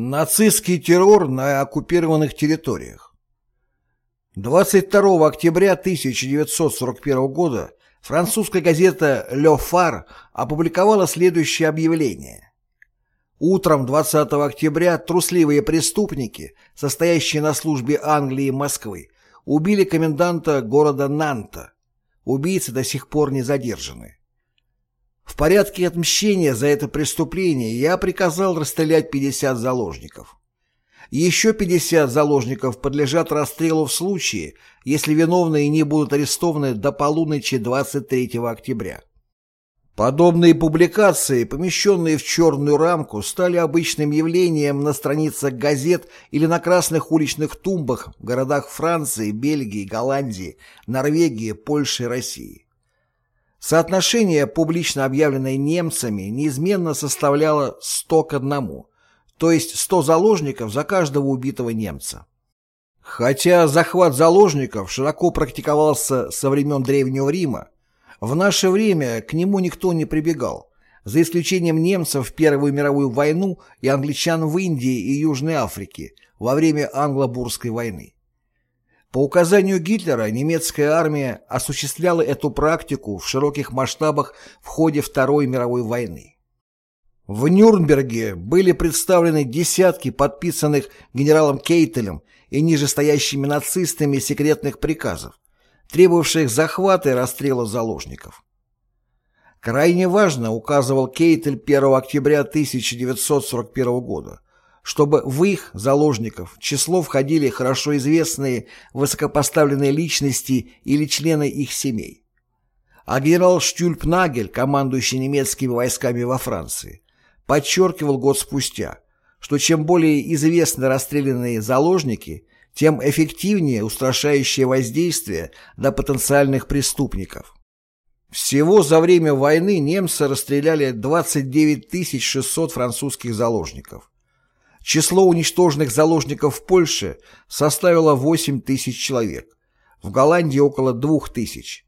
Нацистский террор на оккупированных территориях 22 октября 1941 года французская газета «Le Phare» опубликовала следующее объявление. Утром 20 октября трусливые преступники, состоящие на службе Англии и Москвы, убили коменданта города Нанта. Убийцы до сих пор не задержаны. В порядке отмщения за это преступление я приказал расстрелять 50 заложников. Еще 50 заложников подлежат расстрелу в случае, если виновные не будут арестованы до полуночи 23 октября. Подобные публикации, помещенные в черную рамку, стали обычным явлением на страницах газет или на красных уличных тумбах в городах Франции, Бельгии, Голландии, Норвегии, Польши и России. Соотношение, публично объявленное немцами, неизменно составляло 100 к 1, то есть 100 заложников за каждого убитого немца. Хотя захват заложников широко практиковался со времен Древнего Рима, в наше время к нему никто не прибегал, за исключением немцев в Первую мировую войну и англичан в Индии и Южной Африке во время Англо-Бурской войны. По указанию Гитлера немецкая армия осуществляла эту практику в широких масштабах в ходе Второй мировой войны. В Нюрнберге были представлены десятки подписанных генералом Кейтелем и нижестоящими нацистами секретных приказов, требовавших захвата и расстрела заложников. Крайне важно, указывал Кейтель 1 октября 1941 года, чтобы в их заложников число входили хорошо известные высокопоставленные личности или члены их семей. А генерал Штюльпнагель, командующий немецкими войсками во Франции, подчеркивал год спустя, что чем более известны расстрелянные заложники, тем эффективнее устрашающее воздействие на потенциальных преступников. Всего за время войны немцы расстреляли 29 600 французских заложников. Число уничтоженных заложников в Польше составило 8 тысяч человек, в Голландии около 2 тысяч.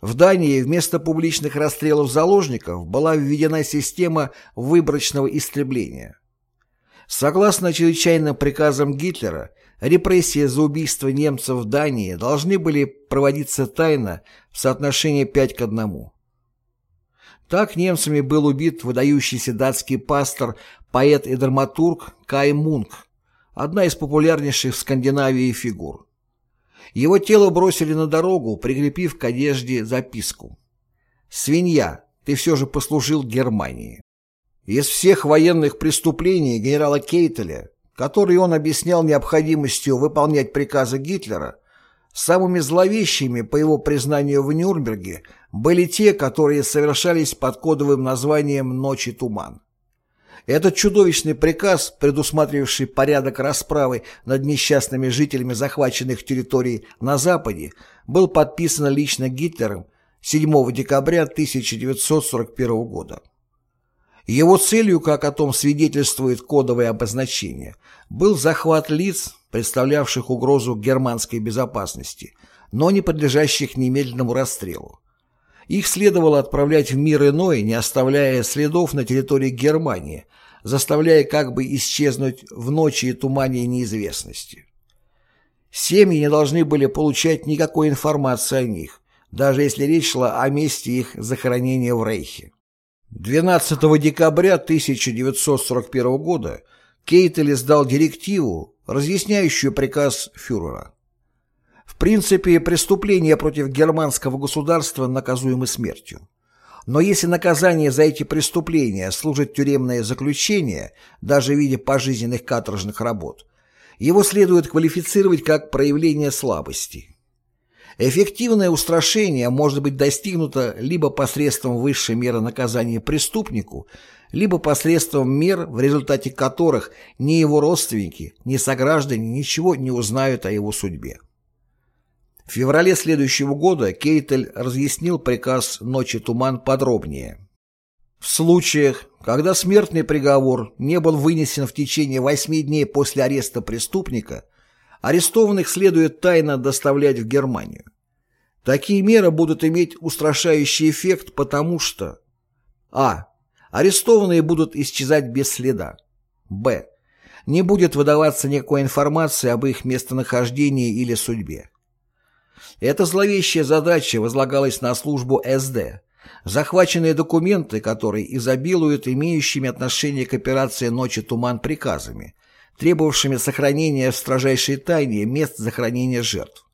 В Дании вместо публичных расстрелов заложников была введена система выборочного истребления. Согласно чрезвычайным приказам Гитлера, репрессии за убийство немцев в Дании должны были проводиться тайно в соотношении 5 к 1. Так немцами был убит выдающийся датский пастор, поэт и драматург Кай Мунк, одна из популярнейших в Скандинавии фигур. Его тело бросили на дорогу, прикрепив к одежде записку. «Свинья, ты все же послужил Германии». Из всех военных преступлений генерала Кейтеля, которые он объяснял необходимостью выполнять приказы Гитлера, Самыми зловещими, по его признанию в Нюрнберге, были те, которые совершались под кодовым названием «Ночи туман». Этот чудовищный приказ, предусматривавший порядок расправы над несчастными жителями захваченных территорий на Западе, был подписан лично Гитлером 7 декабря 1941 года. Его целью, как о том свидетельствует кодовое обозначение, был захват лиц, представлявших угрозу германской безопасности, но не подлежащих немедленному расстрелу. Их следовало отправлять в мир иной, не оставляя следов на территории Германии, заставляя как бы исчезнуть в ночи и тумане неизвестности. Семьи не должны были получать никакой информации о них, даже если речь шла о месте их захоронения в Рейхе. 12 декабря 1941 года Кейтель издал директиву, разъясняющую приказ фюрера. В принципе, преступления против германского государства наказуемы смертью. Но если наказание за эти преступления служит тюремное заключение, даже в виде пожизненных каторжных работ, его следует квалифицировать как проявление слабости. Эффективное устрашение может быть достигнуто либо посредством высшей меры наказания преступнику, либо посредством мер, в результате которых ни его родственники, ни сограждане ничего не узнают о его судьбе. В феврале следующего года Кейтель разъяснил приказ «Ночи туман» подробнее. В случаях, когда смертный приговор не был вынесен в течение восьми дней после ареста преступника, арестованных следует тайно доставлять в Германию. Такие меры будут иметь устрашающий эффект, потому что а. Арестованные будут исчезать без следа. б. не будет выдаваться никакой информации об их местонахождении или судьбе. Эта зловещая задача возлагалась на службу СД. Захваченные документы, которые изобилуют имеющими отношение к операции «Ночи туман» приказами, требовавшими сохранения в строжайшей тайне мест захоронения жертв.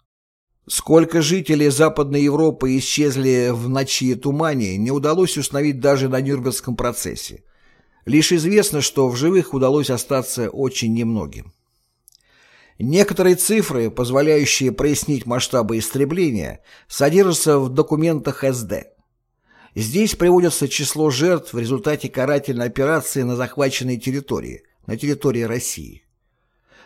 Сколько жителей Западной Европы исчезли в ночи и тумане, не удалось установить даже на Нюрнбергском процессе. Лишь известно, что в живых удалось остаться очень немногим. Некоторые цифры, позволяющие прояснить масштабы истребления, содержатся в документах СД. Здесь приводится число жертв в результате карательной операции на захваченной территории, на территории России.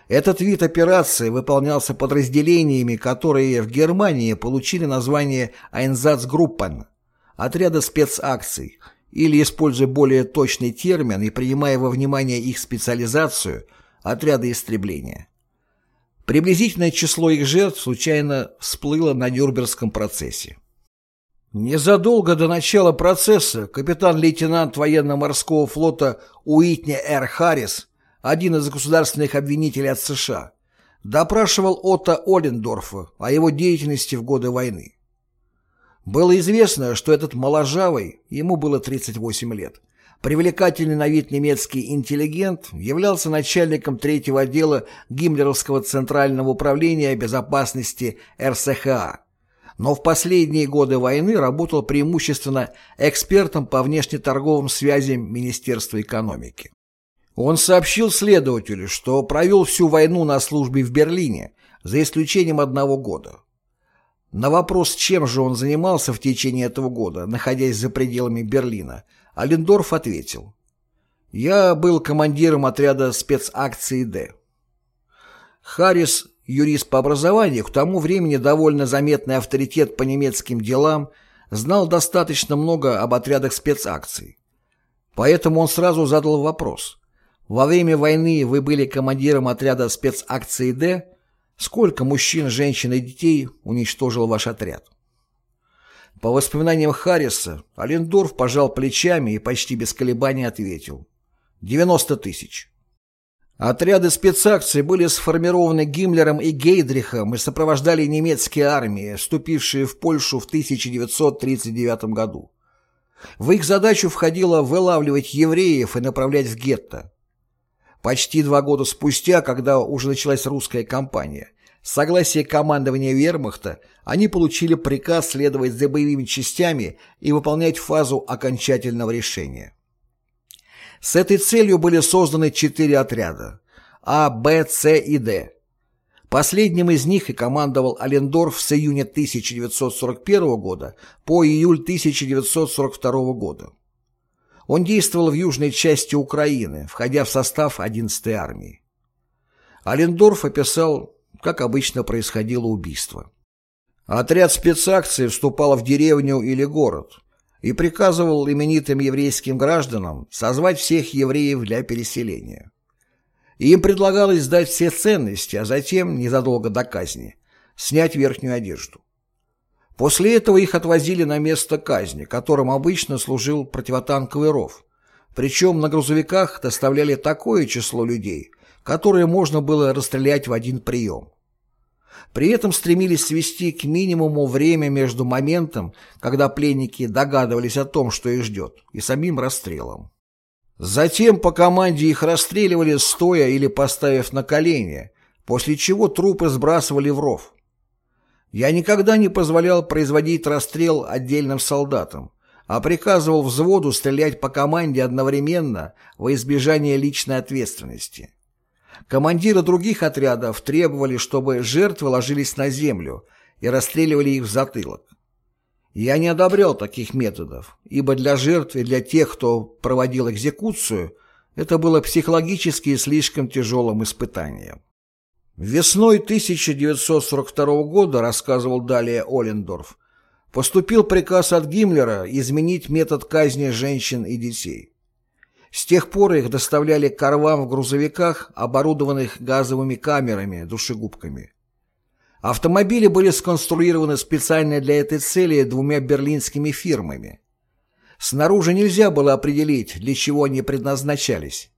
Этот вид операции выполнялся подразделениями, которые в Германии получили название «Айнзацгруппен» – отряда спецакций, или, используя более точный термин и принимая во внимание их специализацию, отряда истребления. Приблизительное число их жертв случайно всплыло на Нюрнбергском процессе. Незадолго до начала процесса капитан-лейтенант военно-морского флота Уитни Р. Харрис один из государственных обвинителей от США, допрашивал Отто Оллендорфа о его деятельности в годы войны. Было известно, что этот моложавый, ему было 38 лет, привлекательный на вид немецкий интеллигент являлся начальником третьего отдела Гиммлеровского Центрального управления безопасности РСХА, но в последние годы войны работал преимущественно экспертом по внешнеторговым связям Министерства экономики. Он сообщил следователю, что провел всю войну на службе в Берлине, за исключением одного года. На вопрос, чем же он занимался в течение этого года, находясь за пределами Берлина, Алендорф ответил. «Я был командиром отряда спецакции «Д». Харрис, юрист по образованию, к тому времени довольно заметный авторитет по немецким делам, знал достаточно много об отрядах спецакций. Поэтому он сразу задал вопрос – во время войны вы были командиром отряда спецакции «Д». Сколько мужчин, женщин и детей уничтожил ваш отряд? По воспоминаниям Харриса, Алендорф пожал плечами и почти без колебаний ответил. 90 тысяч. Отряды спецакций были сформированы Гиммлером и Гейдрихом и сопровождали немецкие армии, вступившие в Польшу в 1939 году. В их задачу входило вылавливать евреев и направлять в гетто. Почти два года спустя, когда уже началась русская кампания, с согласия командования вермахта они получили приказ следовать за боевыми частями и выполнять фазу окончательного решения. С этой целью были созданы четыре отряда А, Б, С и Д. Последним из них и командовал Алендорф с июня 1941 года по июль 1942 года. Он действовал в южной части Украины, входя в состав 11-й армии. Алендорф описал, как обычно происходило убийство. Отряд спецакции вступал в деревню или город и приказывал именитым еврейским гражданам созвать всех евреев для переселения. Им предлагалось сдать все ценности, а затем, незадолго до казни, снять верхнюю одежду. После этого их отвозили на место казни, которым обычно служил противотанковый ров. Причем на грузовиках доставляли такое число людей, которое можно было расстрелять в один прием. При этом стремились свести к минимуму время между моментом, когда пленники догадывались о том, что их ждет, и самим расстрелом. Затем по команде их расстреливали стоя или поставив на колени, после чего трупы сбрасывали в ров. Я никогда не позволял производить расстрел отдельным солдатам, а приказывал взводу стрелять по команде одновременно во избежание личной ответственности. Командиры других отрядов требовали, чтобы жертвы ложились на землю и расстреливали их в затылок. Я не одобрял таких методов, ибо для жертв и для тех, кто проводил экзекуцию, это было психологически слишком тяжелым испытанием. Весной 1942 года, рассказывал далее Олендорф, поступил приказ от Гиммлера изменить метод казни женщин и детей. С тех пор их доставляли к в грузовиках, оборудованных газовыми камерами, душегубками. Автомобили были сконструированы специально для этой цели двумя берлинскими фирмами. Снаружи нельзя было определить, для чего они предназначались.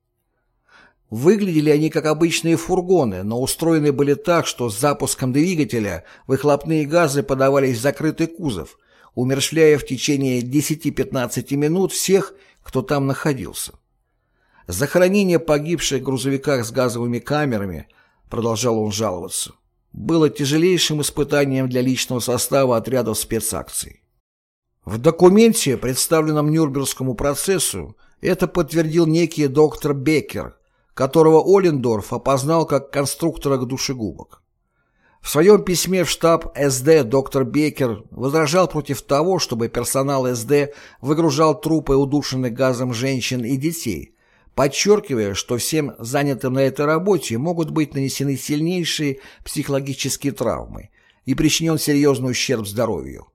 Выглядели они как обычные фургоны, но устроены были так, что с запуском двигателя выхлопные газы подавались в закрытый кузов, умершляя в течение 10-15 минут всех, кто там находился. Захоронение погибших в грузовиках с газовыми камерами, продолжал он жаловаться, было тяжелейшим испытанием для личного состава отрядов спецакций. В документе, представленном Нюрнбергскому процессу, это подтвердил некий доктор Беккер, которого Олендорф опознал как конструктора душегубок. В своем письме в штаб СД доктор Беккер возражал против того, чтобы персонал СД выгружал трупы удушенных газом женщин и детей, подчеркивая, что всем занятым на этой работе могут быть нанесены сильнейшие психологические травмы и причинен серьезный ущерб здоровью.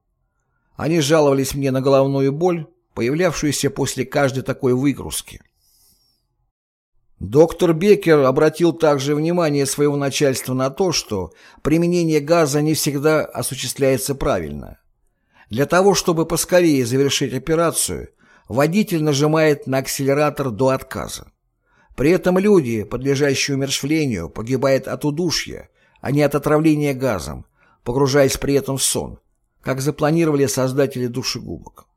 Они жаловались мне на головную боль, появлявшуюся после каждой такой выгрузки. Доктор Беккер обратил также внимание своего начальства на то, что применение газа не всегда осуществляется правильно. Для того, чтобы поскорее завершить операцию, водитель нажимает на акселератор до отказа. При этом люди, подлежащие умершвлению, погибают от удушья, а не от отравления газом, погружаясь при этом в сон, как запланировали создатели душегубок.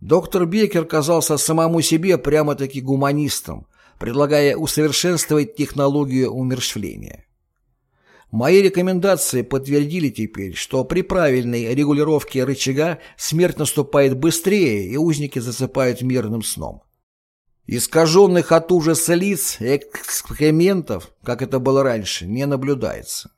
Доктор Беккер казался самому себе прямо-таки гуманистом, предлагая усовершенствовать технологию умерщвления. Мои рекомендации подтвердили теперь, что при правильной регулировке рычага смерть наступает быстрее и узники засыпают мирным сном. Искаженных от ужаса лиц экскрементов, как это было раньше, не наблюдается.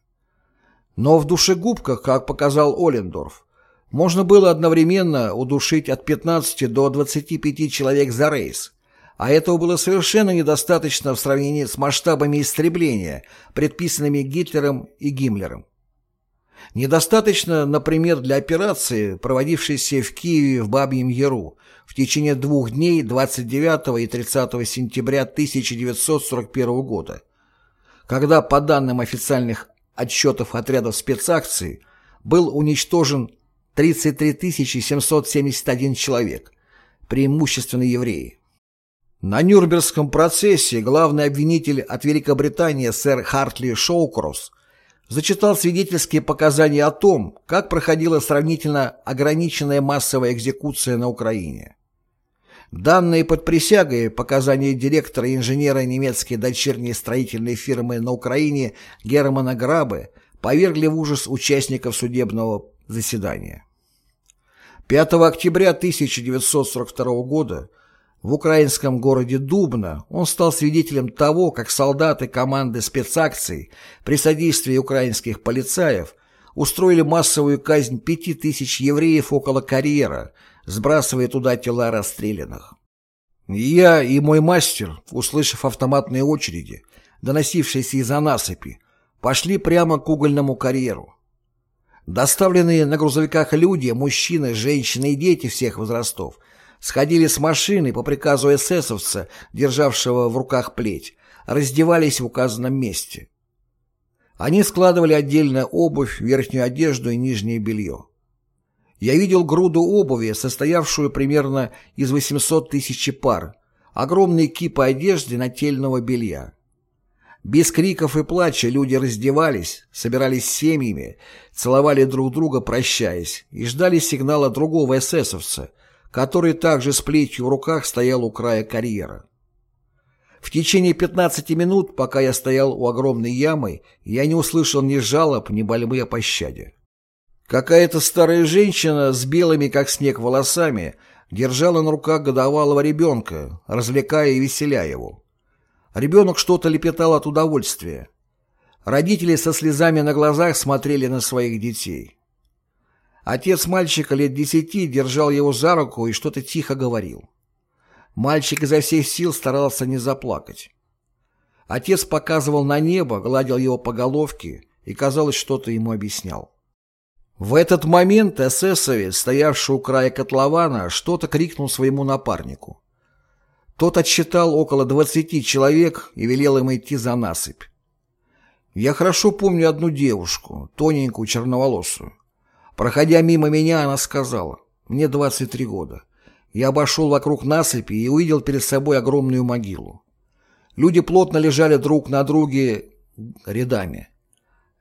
Но в душегубках, как показал Олендорф, можно было одновременно удушить от 15 до 25 человек за рейс, а этого было совершенно недостаточно в сравнении с масштабами истребления, предписанными Гитлером и Гиммлером. Недостаточно, например, для операции, проводившейся в Киеве в Бабьем Яру в течение двух дней 29 и 30 сентября 1941 года, когда, по данным официальных отчетов отрядов спецакций, был уничтожен 33 771 человек, преимущественно евреи. На Нюрнбергском процессе главный обвинитель от Великобритании сэр Хартли Шоукросс зачитал свидетельские показания о том, как проходила сравнительно ограниченная массовая экзекуция на Украине. Данные под присягой показания директора и инженера немецкой дочерней строительной фирмы на Украине Германа Грабы повергли в ужас участников судебного заседания. 5 октября 1942 года в украинском городе Дубна он стал свидетелем того, как солдаты команды спецакций при содействии украинских полицаев устроили массовую казнь пяти тысяч евреев около карьера, сбрасывая туда тела расстрелянных. Я и мой мастер, услышав автоматные очереди, доносившиеся из-за насыпи, пошли прямо к угольному карьеру. Доставленные на грузовиках люди, мужчины, женщины и дети всех возрастов – сходили с машины по приказу эсэсовца, державшего в руках плеть, раздевались в указанном месте. Они складывали отдельно обувь, верхнюю одежду и нижнее белье. Я видел груду обуви, состоявшую примерно из 800 тысяч пар, огромные кипы одежды нательного белья. Без криков и плача люди раздевались, собирались семьями, целовали друг друга, прощаясь, и ждали сигнала другого эсэсовца – который также с плетью в руках стоял у края карьера. В течение 15 минут, пока я стоял у огромной ямы, я не услышал ни жалоб, ни мольбы о пощаде. Какая-то старая женщина с белыми, как снег, волосами держала на руках годовалого ребенка, развлекая и веселя его. Ребенок что-то лепетал от удовольствия. Родители со слезами на глазах смотрели на своих детей. Отец мальчика лет десяти держал его за руку и что-то тихо говорил. Мальчик изо всех сил старался не заплакать. Отец показывал на небо, гладил его по головке и, казалось, что-то ему объяснял. В этот момент эсэсовец, стоявший у края котлована, что-то крикнул своему напарнику. Тот отсчитал около двадцати человек и велел им идти за насыпь. Я хорошо помню одну девушку, тоненькую, черноволосую. Проходя мимо меня, она сказала, «Мне 23 года. Я обошел вокруг насыпи и увидел перед собой огромную могилу. Люди плотно лежали друг на друге рядами.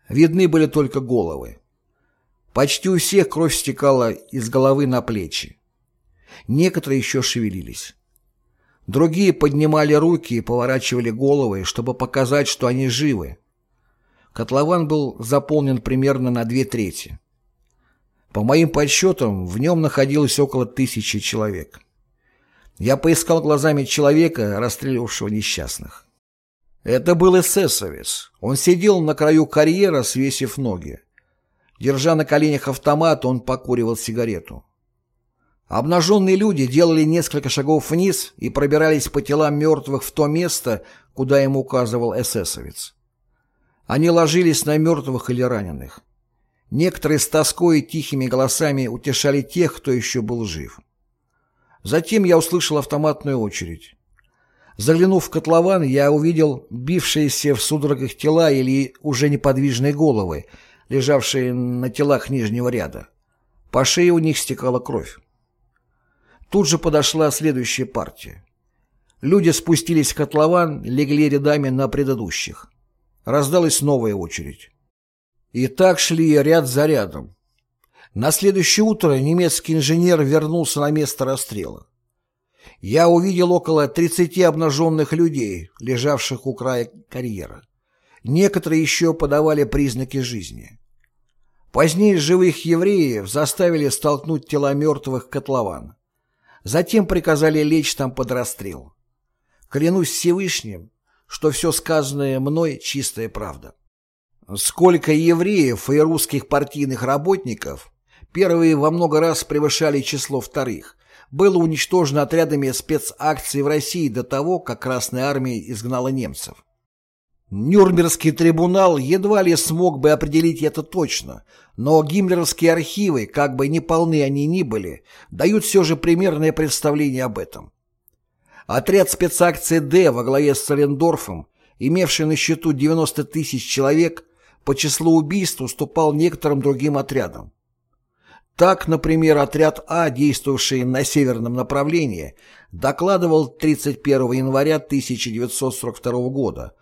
Видны были только головы. Почти у всех кровь стекала из головы на плечи. Некоторые еще шевелились. Другие поднимали руки и поворачивали головы, чтобы показать, что они живы. Котлован был заполнен примерно на две трети. По моим подсчетам, в нем находилось около тысячи человек. Я поискал глазами человека, расстреливавшего несчастных. Это был эсэсовец. Он сидел на краю карьера, свесив ноги. Держа на коленях автомат, он покуривал сигарету. Обнаженные люди делали несколько шагов вниз и пробирались по телам мертвых в то место, куда им указывал эсэсовец. Они ложились на мертвых или раненых. Некоторые с тоской и тихими голосами утешали тех, кто еще был жив. Затем я услышал автоматную очередь. Заглянув в котлован, я увидел бившиеся в судорогах тела или уже неподвижные головы, лежавшие на телах нижнего ряда. По шее у них стекала кровь. Тут же подошла следующая партия. Люди спустились в котлован, легли рядами на предыдущих. Раздалась новая очередь. И так шли ряд за рядом. На следующее утро немецкий инженер вернулся на место расстрела. Я увидел около 30 обнаженных людей, лежавших у края карьера. Некоторые еще подавали признаки жизни. Позднее живых евреев заставили столкнуть тела мертвых котлован. Затем приказали лечь там под расстрел. Клянусь Всевышним, что все сказанное мной чистая правда. Сколько евреев и русских партийных работников, первые во много раз превышали число вторых, было уничтожено отрядами спецакций в России до того, как Красная Армия изгнала немцев. Нюрнбергский трибунал едва ли смог бы определить это точно, но гиммлеровские архивы, как бы неполны они ни были, дают все же примерное представление об этом. Отряд спецакции «Д» во главе с Салендорфом, имевший на счету 90 тысяч человек, по числу убийств уступал некоторым другим отрядам. Так, например, отряд А, действовавший на северном направлении, докладывал 31 января 1942 года,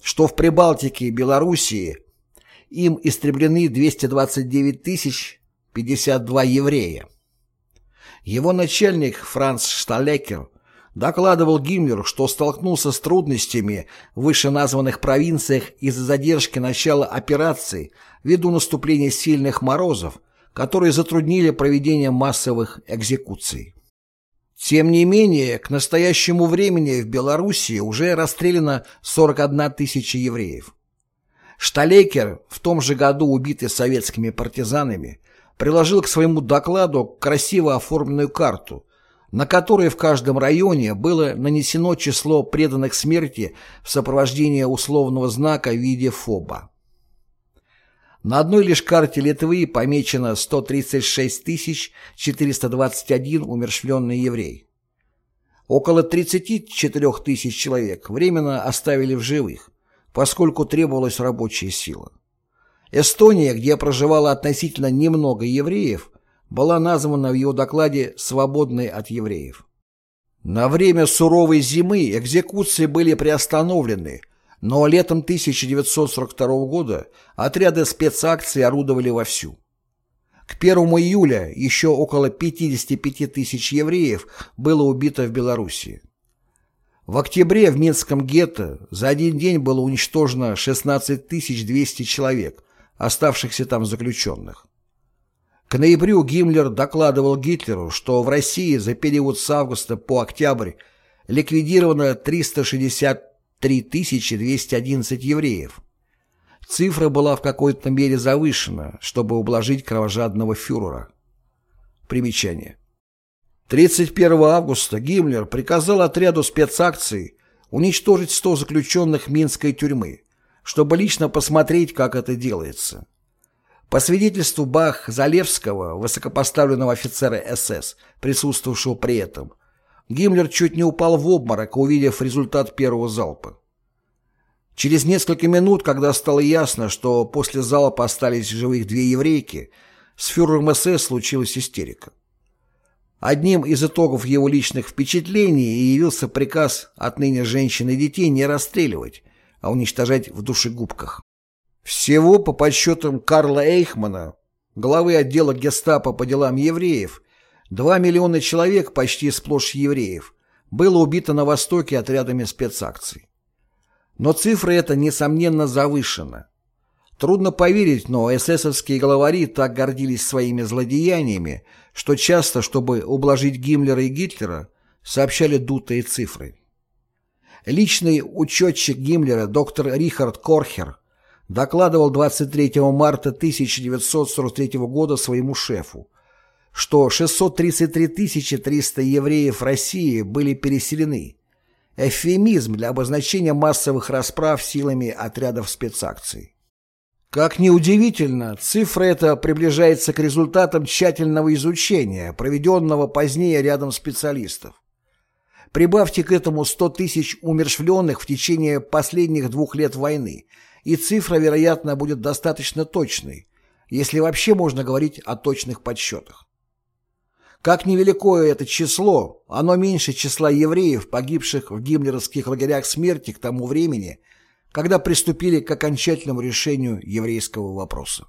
что в Прибалтике и Белоруссии им истреблены 229 тысяч 52 еврея. Его начальник Франц Шталекер докладывал Гиммлеру, что столкнулся с трудностями в вышеназванных провинциях из-за задержки начала операции ввиду наступления сильных морозов, которые затруднили проведение массовых экзекуций. Тем не менее, к настоящему времени в Белоруссии уже расстреляно 41 тысяча евреев. Шталейкер, в том же году убитый советскими партизанами, приложил к своему докладу красиво оформленную карту, на которой в каждом районе было нанесено число преданных смерти в сопровождении условного знака в виде фоба. На одной лишь карте Литвы помечено 136 421 умершленный еврей. Около 34 тысяч человек временно оставили в живых, поскольку требовалась рабочая сила. Эстония, где проживало относительно немного евреев, была названа в его докладе «свободной от евреев». На время суровой зимы экзекуции были приостановлены, но летом 1942 года отряды спецакций орудовали вовсю. К 1 июля еще около 55 тысяч евреев было убито в Белоруссии. В октябре в Минском гетто за один день было уничтожено 16 200 человек, оставшихся там заключенных. К ноябрю Гиммлер докладывал Гитлеру, что в России за период с августа по октябрь ликвидировано 363 211 евреев. Цифра была в какой-то мере завышена, чтобы ублажить кровожадного фюрера. Примечание. 31 августа Гиммлер приказал отряду спецакций уничтожить 100 заключенных Минской тюрьмы, чтобы лично посмотреть, как это делается. По свидетельству Бах-Залевского, высокопоставленного офицера СС, присутствовавшего при этом, Гиммлер чуть не упал в обморок, увидев результат первого залпа. Через несколько минут, когда стало ясно, что после залпа остались живых две еврейки, с фюрером СС случилась истерика. Одним из итогов его личных впечатлений явился приказ отныне женщин и детей не расстреливать, а уничтожать в душегубках. Всего, по подсчетам Карла Эйхмана, главы отдела гестапо по делам евреев, 2 миллиона человек, почти сплошь евреев, было убито на Востоке отрядами спецакций. Но цифра эта, несомненно, завышена. Трудно поверить, но эсэсовские главари так гордились своими злодеяниями, что часто, чтобы ублажить Гиммлера и Гитлера, сообщали дутые цифры. Личный учетчик Гиммлера доктор Рихард Корхер докладывал 23 марта 1943 года своему шефу, что 633 300 евреев России были переселены. Эвфемизм для обозначения массовых расправ силами отрядов спецакций. Как ни удивительно, цифра эта приближается к результатам тщательного изучения, проведенного позднее рядом специалистов. Прибавьте к этому 100 тысяч умершвленных в течение последних двух лет войны, и цифра, вероятно, будет достаточно точной, если вообще можно говорить о точных подсчетах. Как невелико это число, оно меньше числа евреев, погибших в гиммлеровских лагерях смерти к тому времени, когда приступили к окончательному решению еврейского вопроса.